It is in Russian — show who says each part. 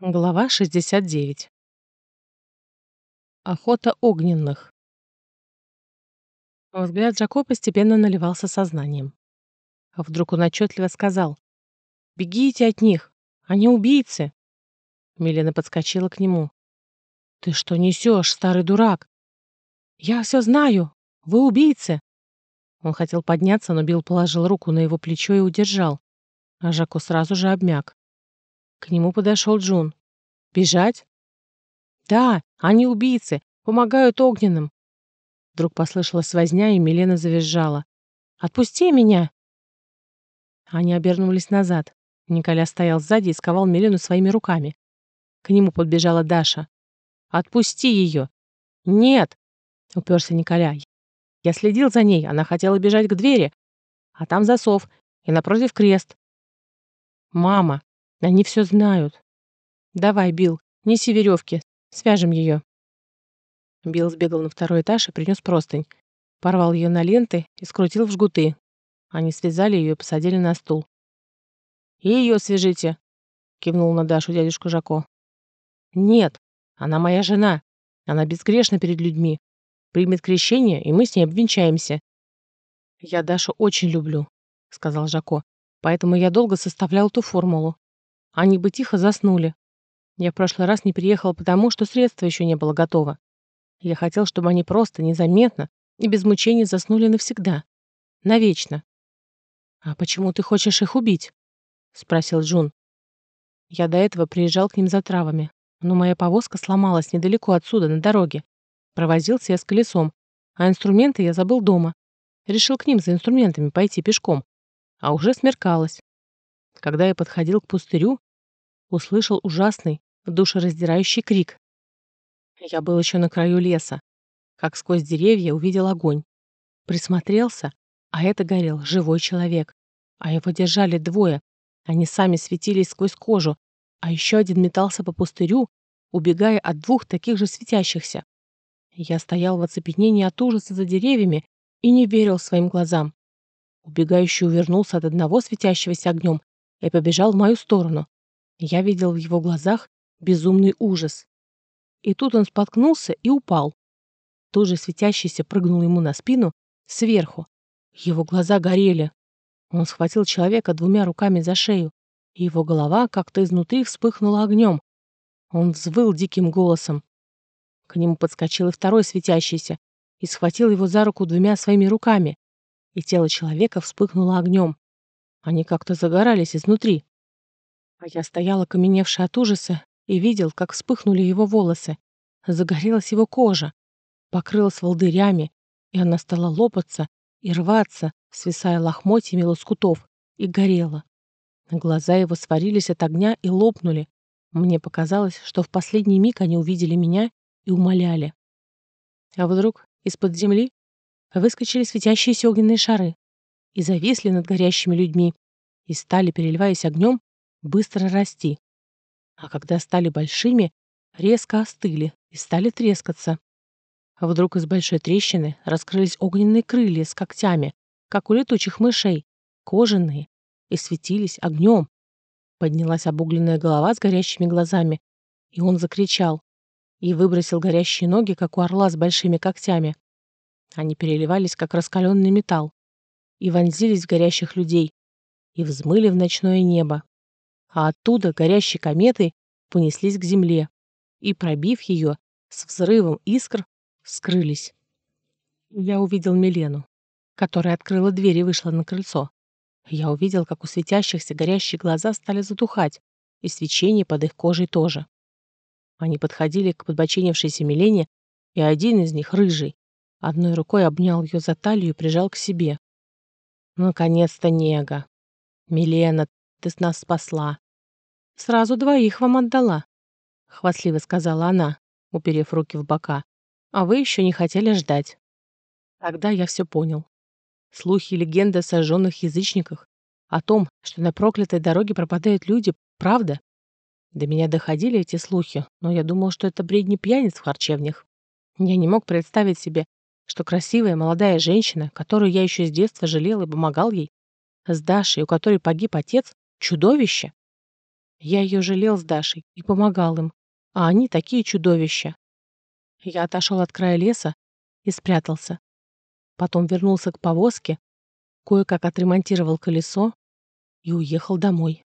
Speaker 1: Глава 69. Охота огненных. Взгляд Джако постепенно наливался сознанием. А вдруг он отчетливо сказал «Бегите от них! Они убийцы!» Милена подскочила к нему. «Ты что несешь, старый дурак?» «Я все знаю! Вы убийцы!» Он хотел подняться, но Билл положил руку на его плечо и удержал, а Жако сразу же обмяк. К нему подошел Джун. «Бежать?» «Да, они убийцы, помогают огненным». Вдруг послышалась возня, и Милена завизжала. «Отпусти меня!» Они обернулись назад. Николя стоял сзади и сковал Милену своими руками. К нему подбежала Даша. «Отпусти ее!» «Нет!» — уперся Николя. Я следил за ней, она хотела бежать к двери, а там засов, и напротив крест. «Мама!» Они все знают. Давай, Билл, неси веревки, свяжем ее. Билл сбегал на второй этаж и принес простынь. Порвал ее на ленты и скрутил в жгуты. Они связали ее и посадили на стул. «И ее свяжите», — кивнул на Дашу дядюшка Жако. «Нет, она моя жена. Она безгрешна перед людьми. Примет крещение, и мы с ней обвенчаемся». «Я Дашу очень люблю», — сказал Жако. «Поэтому я долго составлял ту формулу. Они бы тихо заснули. Я в прошлый раз не приехала потому, что средство еще не было готово. Я хотел, чтобы они просто, незаметно и без мучений заснули навсегда. Навечно. «А почему ты хочешь их убить?» — спросил Джун. Я до этого приезжал к ним за травами, но моя повозка сломалась недалеко отсюда, на дороге. Провозился я с колесом, а инструменты я забыл дома. Решил к ним за инструментами пойти пешком. А уже смеркалось. Когда я подходил к пустырю, услышал ужасный, душераздирающий крик. Я был еще на краю леса, как сквозь деревья увидел огонь. Присмотрелся, а это горел живой человек. А его держали двое. Они сами светились сквозь кожу, а еще один метался по пустырю, убегая от двух таких же светящихся. Я стоял в оцепенении от ужаса за деревьями и не верил своим глазам. Убегающий увернулся от одного светящегося огнем и побежал в мою сторону. Я видел в его глазах безумный ужас. И тут он споткнулся и упал. Тут же светящийся прыгнул ему на спину сверху. Его глаза горели. Он схватил человека двумя руками за шею, и его голова как-то изнутри вспыхнула огнем. Он взвыл диким голосом. К нему подскочил и второй светящийся и схватил его за руку двумя своими руками, и тело человека вспыхнуло огнем. Они как-то загорались изнутри. А я стояла, каменевшая от ужаса, и видел, как вспыхнули его волосы. Загорелась его кожа, покрылась волдырями, и она стала лопаться и рваться, свисая лохмотьями лоскутов, и горела. Глаза его сварились от огня и лопнули. Мне показалось, что в последний миг они увидели меня и умоляли. А вдруг из-под земли выскочили светящиеся огненные шары и зависли над горящими людьми и стали, переливаясь огнем, быстро расти. А когда стали большими, резко остыли и стали трескаться. Вдруг из большой трещины раскрылись огненные крылья с когтями, как у летучих мышей, кожаные, и светились огнем. Поднялась обугленная голова с горящими глазами, и он закричал и выбросил горящие ноги, как у орла с большими когтями. Они переливались, как раскаленный металл, и вонзились в горящих людей, и взмыли в ночное небо а оттуда горящие кометы понеслись к земле и, пробив ее, с взрывом искр скрылись. Я увидел Милену, которая открыла дверь и вышла на крыльцо. Я увидел, как у светящихся горящие глаза стали затухать, и свечение под их кожей тоже. Они подходили к подбоченившейся Милене, и один из них, рыжий, одной рукой обнял ее за талию и прижал к себе. «Наконец-то, Нега! Милена, ты с нас спасла. Сразу двоих вам отдала, хвастливо сказала она, уперев руки в бока. А вы еще не хотели ждать. Тогда я все понял. Слухи и легенды о сожженных язычниках, о том, что на проклятой дороге пропадают люди, правда? До меня доходили эти слухи, но я думал, что это бредни пьяниц в харчевнях. Я не мог представить себе, что красивая молодая женщина, которую я еще с детства жалел и помогал ей, с Дашей, у которой погиб отец, Чудовище? Я ее жалел с Дашей и помогал им, а они такие чудовища. Я отошел от края леса и спрятался. Потом вернулся к повозке, кое-как отремонтировал колесо и уехал домой.